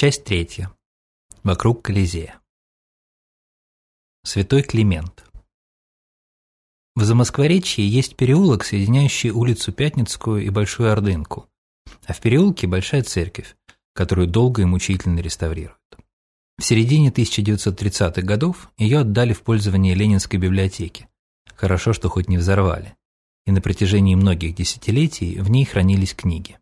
Часть третья. Вокруг Колизея. Святой Климент. В Замоскворечье есть переулок, соединяющий улицу Пятницкую и Большую Ордынку, а в переулке большая церковь, которую долго и мучительно реставрируют. В середине 1930-х годов ее отдали в пользование Ленинской библиотеке. Хорошо, что хоть не взорвали. И на протяжении многих десятилетий в ней хранились книги.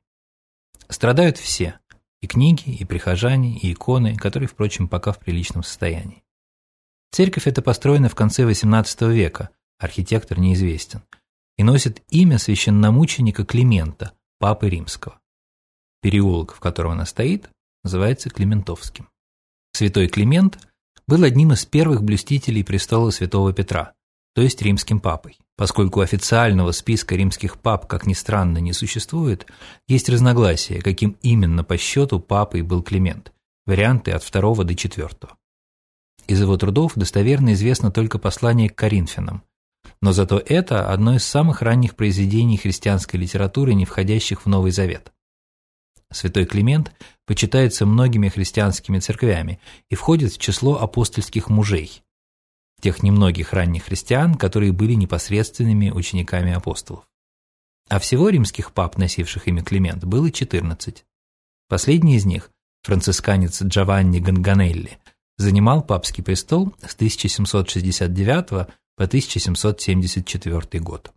Страдают все – и книги, и прихожане, и иконы, которые, впрочем, пока в приличном состоянии. Церковь эта построена в конце XVIII века, архитектор неизвестен, и носит имя священномученика Климента, папы римского. Переулок, в котором она стоит, называется Климентовским. Святой Климент был одним из первых блюстителей престола святого Петра, то есть римским папой. Поскольку официального списка римских пап, как ни странно, не существует, есть разногласия, каким именно по счету папой был Климент, варианты от второго до четвертого. Из его трудов достоверно известно только послание к Коринфянам, но зато это одно из самых ранних произведений христианской литературы, не входящих в Новый Завет. Святой Климент почитается многими христианскими церквями и входит в число апостольских мужей, тех немногих ранних христиан, которые были непосредственными учениками апостолов. А всего римских пап, носивших имя Климент, было 14. Последний из них, францисканец Джованни Ганганелли, занимал папский престол с 1769 по 1774 год.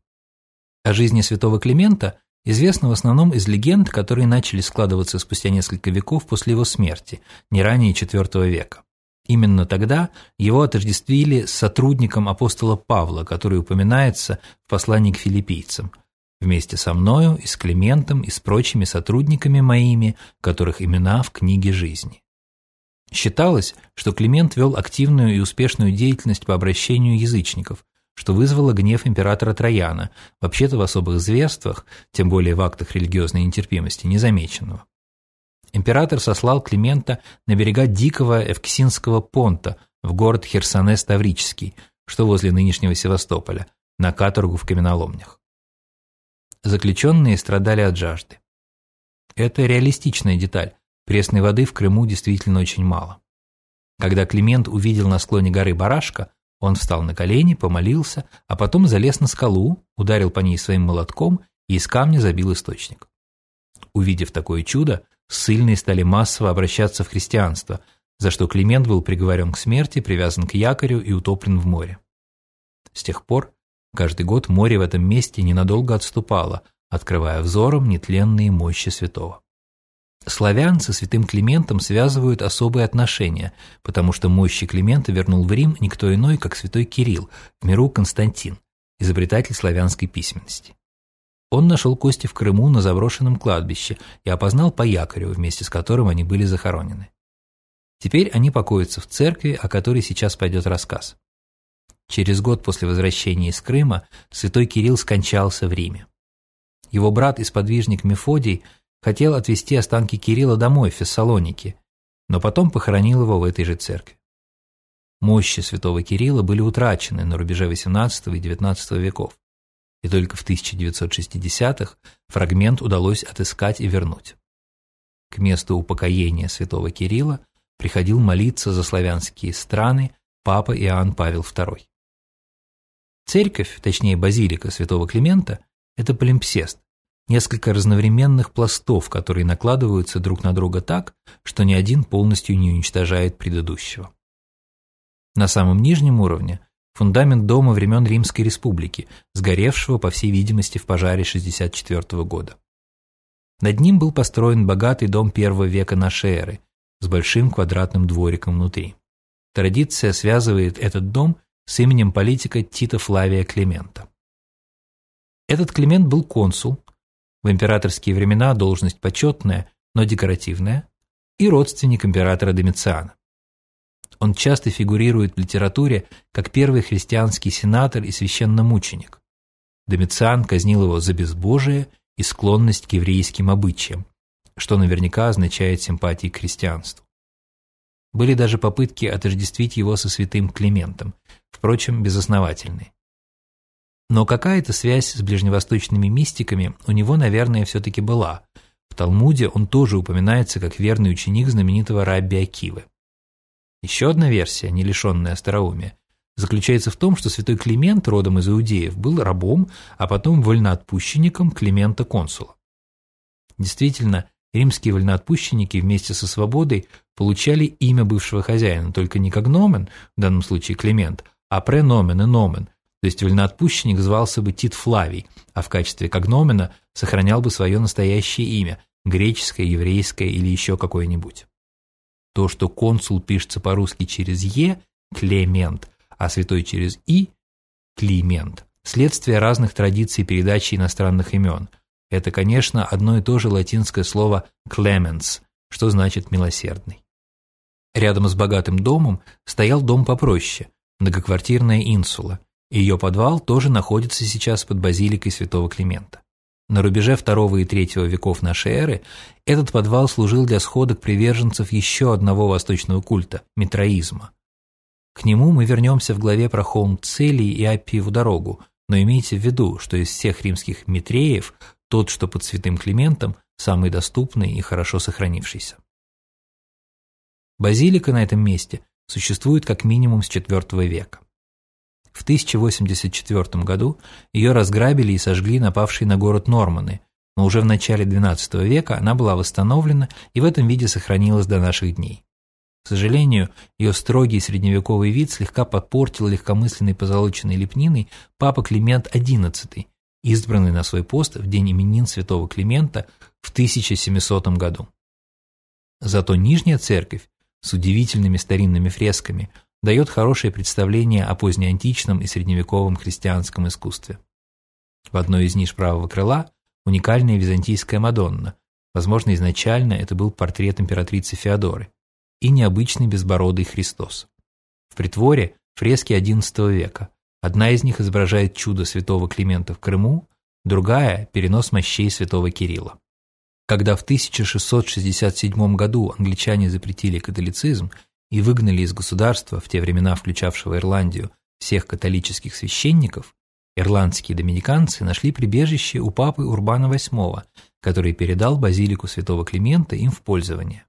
О жизни святого Климента известно в основном из легенд, которые начали складываться спустя несколько веков после его смерти, не ранее IV века. Именно тогда его отождествили с сотрудником апостола Павла, который упоминается в послании к филиппийцам. Вместе со мною и с Климентом и с прочими сотрудниками моими, которых имена в книге жизни. Считалось, что Климент вел активную и успешную деятельность по обращению язычников, что вызвало гнев императора Трояна, вообще-то в особых зверствах, тем более в актах религиозной нетерпимости, незамеченного. Император сослал Климента на берега дикого Эвксинского понта в город Херсонес-Таврический, что возле нынешнего Севастополя, на каторгу в каменоломнях. Заключенные страдали от жажды. Это реалистичная деталь, пресной воды в Крыму действительно очень мало. Когда Климент увидел на склоне горы барашка, он встал на колени, помолился, а потом залез на скалу, ударил по ней своим молотком и из камня забил источник. Увидев такое чудо, ссыльные стали массово обращаться в христианство, за что Климент был приговорен к смерти, привязан к якорю и утоплен в море. С тех пор каждый год море в этом месте ненадолго отступало, открывая взором нетленные мощи святого. Славян со святым Климентом связывают особые отношения, потому что мощи Климента вернул в Рим никто иной, как святой Кирилл, в миру Константин, изобретатель славянской письменности. Он нашел кости в Крыму на заброшенном кладбище и опознал по якорю, вместе с которым они были захоронены. Теперь они покоятся в церкви, о которой сейчас пойдет рассказ. Через год после возвращения из Крыма святой Кирилл скончался в Риме. Его брат и сподвижник Мефодий хотел отвезти останки Кирилла домой, в Фессалоники, но потом похоронил его в этой же церкви. Мощи святого Кирилла были утрачены на рубеже XVIII и XIX веков и только в 1960-х фрагмент удалось отыскать и вернуть. К месту упокоения святого Кирилла приходил молиться за славянские страны папа Иоанн Павел II. Церковь, точнее базилика святого Климента, это полимпсест, несколько разновременных пластов, которые накладываются друг на друга так, что ни один полностью не уничтожает предыдущего. На самом нижнем уровне фундамент дома времен Римской Республики, сгоревшего, по всей видимости, в пожаре 64 года. Над ним был построен богатый дом первого века нашей эры с большим квадратным двориком внутри. Традиция связывает этот дом с именем политика Тита Флавия Климента. Этот Климент был консул, в императорские времена должность почетная, но декоративная, и родственник императора Домициана. Он часто фигурирует в литературе как первый христианский сенатор и священномученик. Домициан казнил его за безбожие и склонность к еврейским обычаям, что наверняка означает симпатии к христианству. Были даже попытки отождествить его со святым Климентом, впрочем, безосновательные. Но какая-то связь с ближневосточными мистиками у него, наверное, все-таки была, В Талмуде он тоже упоминается как верный ученик знаменитого Рабби Акивы. Еще одна версия, не лишенная остроумия, заключается в том, что святой Климент, родом из иудеев, был рабом, а потом вольноотпущенником Климента Консула. Действительно, римские вольноотпущенники вместе со свободой получали имя бывшего хозяина, только не как номен, в данном случае Климент, а преномен и номен, то есть вольноотпущенник звался бы Тит Флавий, а в качестве когномена сохранял бы свое настоящее имя, греческое, еврейское или еще какое-нибудь. То, что консул пишется по-русски через «е» – Клемент, а святой через «и» – Климент, следствие разных традиций передачи иностранных имен. Это, конечно, одно и то же латинское слово «clemens», что значит «милосердный». Рядом с богатым домом стоял дом попроще, многоквартирная инсула – ее подвал тоже находится сейчас под базиликой святого Климента. На рубеже II и III веков нашей эры этот подвал служил для сходок приверженцев еще одного восточного культа – митроизма. К нему мы вернемся в главе про холм Целий и Аппиеву дорогу, но имейте в виду, что из всех римских митреев тот, что под святым Климентом, самый доступный и хорошо сохранившийся. Базилика на этом месте существует как минимум с IV века. В 1084 году ее разграбили и сожгли напавшие на город Норманы, но уже в начале XII века она была восстановлена и в этом виде сохранилась до наших дней. К сожалению, ее строгий средневековый вид слегка подпортил легкомысленной позолоченной лепниной папа Климент XI, избранный на свой пост в день именин святого Климента в 1700 году. Зато нижняя церковь с удивительными старинными фресками – дает хорошее представление о позднеантичном и средневековом христианском искусстве. В одной из ниш правого крыла уникальная византийская Мадонна, возможно, изначально это был портрет императрицы Феодоры, и необычный безбородый Христос. В притворе фрески XI века. Одна из них изображает чудо святого Климента в Крыму, другая – перенос мощей святого Кирилла. Когда в 1667 году англичане запретили католицизм и выгнали из государства, в те времена включавшего Ирландию, всех католических священников, ирландские доминиканцы нашли прибежище у папы Урбана VIII, который передал базилику святого Климента им в пользование.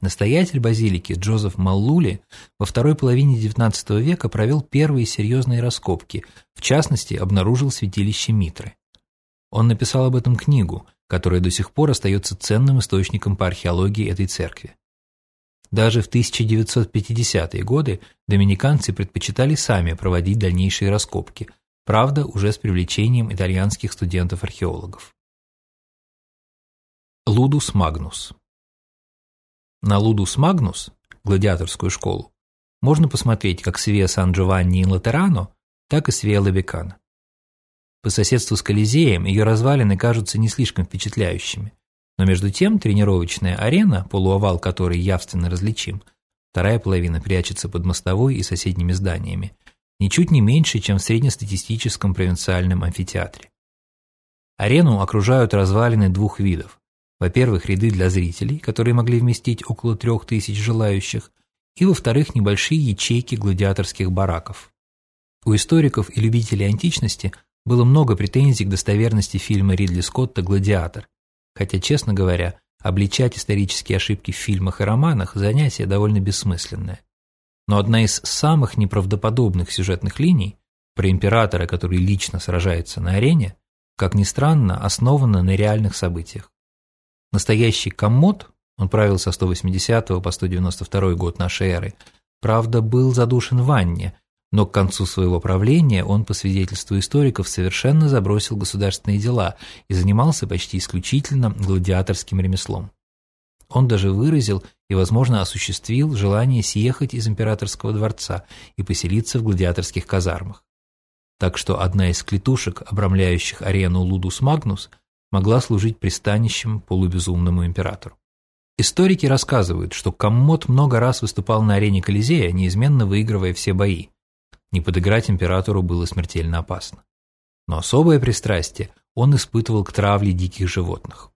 Настоятель базилики Джозеф Маллули во второй половине XIX века провел первые серьезные раскопки, в частности, обнаружил святилище Митры. Он написал об этом книгу, которая до сих пор остается ценным источником по археологии этой церкви. Даже в 1950-е годы доминиканцы предпочитали сами проводить дальнейшие раскопки, правда, уже с привлечением итальянских студентов-археологов. Лудус Магнус На Лудус Магнус, гладиаторскую школу, можно посмотреть как с Виа Сан-Джованни и Латерано, так и с Виа Лабекана. По соседству с Колизеем ее развалины кажутся не слишком впечатляющими – но между тем тренировочная арена, полуовал которой явственно различим, вторая половина прячется под мостовой и соседними зданиями, ничуть не меньше, чем в среднестатистическом провинциальном амфитеатре. Арену окружают развалины двух видов. Во-первых, ряды для зрителей, которые могли вместить около трех тысяч желающих, и, во-вторых, небольшие ячейки гладиаторских бараков. У историков и любителей античности было много претензий к достоверности фильма Ридли Скотта «Гладиатор», Хотя, честно говоря, обличать исторические ошибки в фильмах и романах – занятие довольно бессмысленное. Но одна из самых неправдоподобных сюжетных линий про императора, который лично сражается на арене, как ни странно, основана на реальных событиях. Настоящий коммод, он правил со 180 по 192 год нашей эры, правда, был задушен в ванне, но к концу своего правления он, по свидетельству историков, совершенно забросил государственные дела и занимался почти исключительно гладиаторским ремеслом. Он даже выразил и, возможно, осуществил желание съехать из императорского дворца и поселиться в гладиаторских казармах. Так что одна из клетушек, обрамляющих арену Лудус Магнус, могла служить пристанищем полубезумному императору. Историки рассказывают, что Коммод много раз выступал на арене Колизея, неизменно выигрывая все бои, не подыграть императору было смертельно опасно. Но особое пристрастие он испытывал к травле диких животных.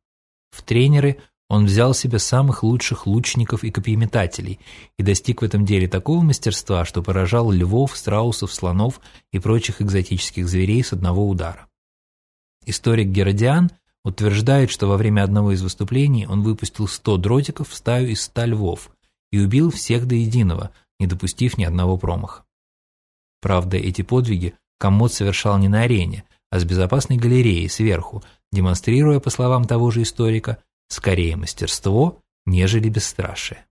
В тренеры он взял себе самых лучших лучников и копьеметателей и достиг в этом деле такого мастерства, что поражал львов, страусов, слонов и прочих экзотических зверей с одного удара. Историк Геродиан утверждает, что во время одного из выступлений он выпустил 100 дротиков в стаю из 100 львов и убил всех до единого, не допустив ни одного промаха. Правда, эти подвиги Коммод совершал не на арене, а с безопасной галереей сверху, демонстрируя, по словам того же историка, скорее мастерство, нежели бесстрашие.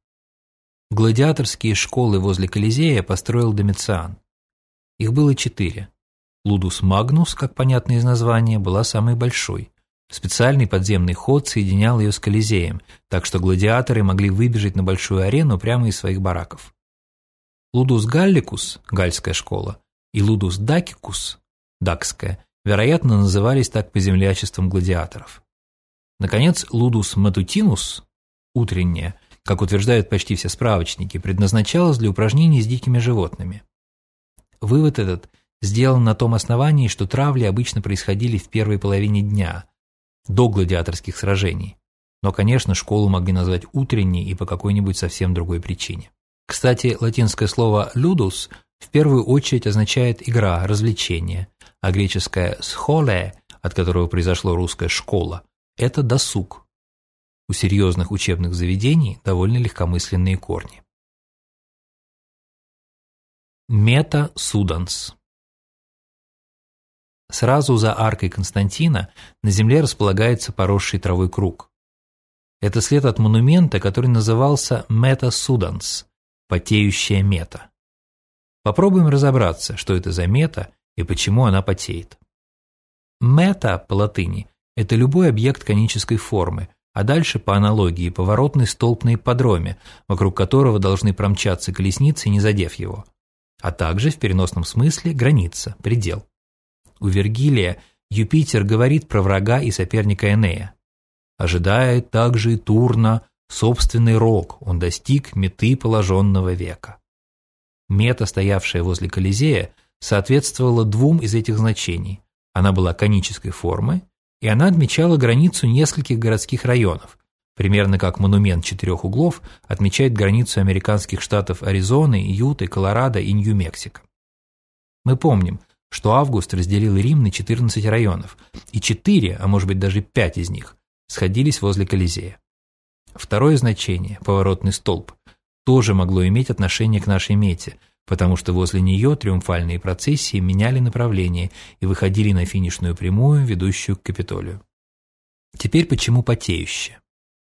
Гладиаторские школы возле Колизея построил Домициан. Их было четыре. Лудус Магнус, как понятно из названия, была самой большой. Специальный подземный ход соединял ее с Колизеем, так что гладиаторы могли выбежать на большую арену прямо из своих бараков. Лудус Галликус, гальская школа, и Лудус Дакикус, дакская, вероятно, назывались так по землячествам гладиаторов. Наконец, Лудус Матутинус, утренняя, как утверждают почти все справочники, предназначалась для упражнений с дикими животными. Вывод этот сделан на том основании, что травли обычно происходили в первой половине дня, до гладиаторских сражений. Но, конечно, школу могли назвать утренней и по какой-нибудь совсем другой причине. Кстати, латинское слово «ludus» в первую очередь означает «игра», «развлечение», а греческое «schole», от которого произошло русское «школа», это досуг. У серьезных учебных заведений довольно легкомысленные корни. Мета Суданс Сразу за аркой Константина на земле располагается поросший травой круг. Это след от монумента, который назывался Мета Суданс – потеющая мета. Попробуем разобраться, что это за мета и почему она потеет. Мета по латыни – это любой объект конической формы, а дальше по аналогии поворотный столб на ипподроме, вокруг которого должны промчаться колесницы, не задев его, а также в переносном смысле граница, предел. У Вергилия Юпитер говорит про врага и соперника Энея. Ожидает также и Турна собственный рок, он достиг меты положенного века. Мета, стоявшая возле Колизея, соответствовала двум из этих значений. Она была конической формы, и она отмечала границу нескольких городских районов, примерно как монумент четырех углов отмечает границу американских штатов Аризоны, Юты, Колорадо и Нью-Мексико. Мы помним, что Август разделил Рим на 14 районов, и 4, а может быть даже 5 из них, сходились возле Колизея. Второе значение, поворотный столб, тоже могло иметь отношение к нашей мете, потому что возле нее триумфальные процессии меняли направление и выходили на финишную прямую, ведущую к Капитолию. Теперь почему потеющее?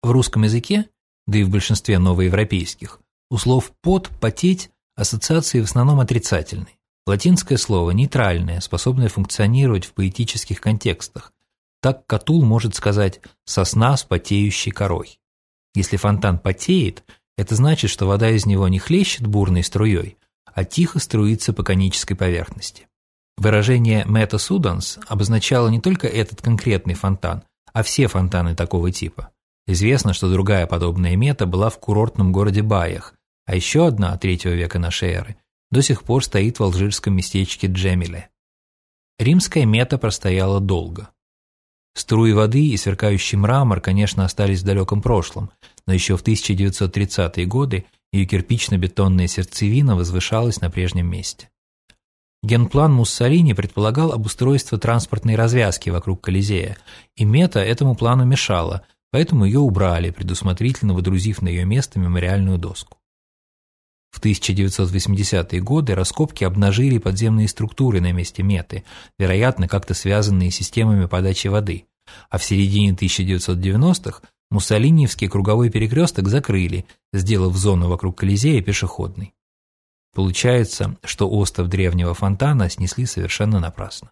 В русском языке, да и в большинстве новоевропейских, у слов «под», «потеть» ассоциации в основном отрицательные. Латинское слово нейтральное, способное функционировать в поэтических контекстах. Так Катул может сказать «сосна с потеющей корой». Если фонтан потеет, это значит, что вода из него не хлещет бурной струей, а тихо струится по конической поверхности. Выражение «meta sudans» обозначало не только этот конкретный фонтан, а все фонтаны такого типа. Известно, что другая подобная мета была в курортном городе Баях, а еще одна, третьего века нашей эры, до сих пор стоит в алжирском местечке Джемиле. Римская мета простояла долго. Струи воды и сверкающий мрамор, конечно, остались в далеком прошлом, но еще в 1930-е годы ее кирпично-бетонная сердцевина возвышалась на прежнем месте. Генплан Муссолини предполагал обустройство транспортной развязки вокруг Колизея, и мета этому плану мешала, поэтому ее убрали, предусмотрительно водрузив на ее место мемориальную доску. В 1980-е годы раскопки обнажили подземные структуры на месте меты, вероятно, как-то связанные с системами подачи воды, а в середине 1990-х Муссолиниевский круговой перекресток закрыли, сделав зону вокруг Колизея пешеходной. Получается, что остров древнего фонтана снесли совершенно напрасно.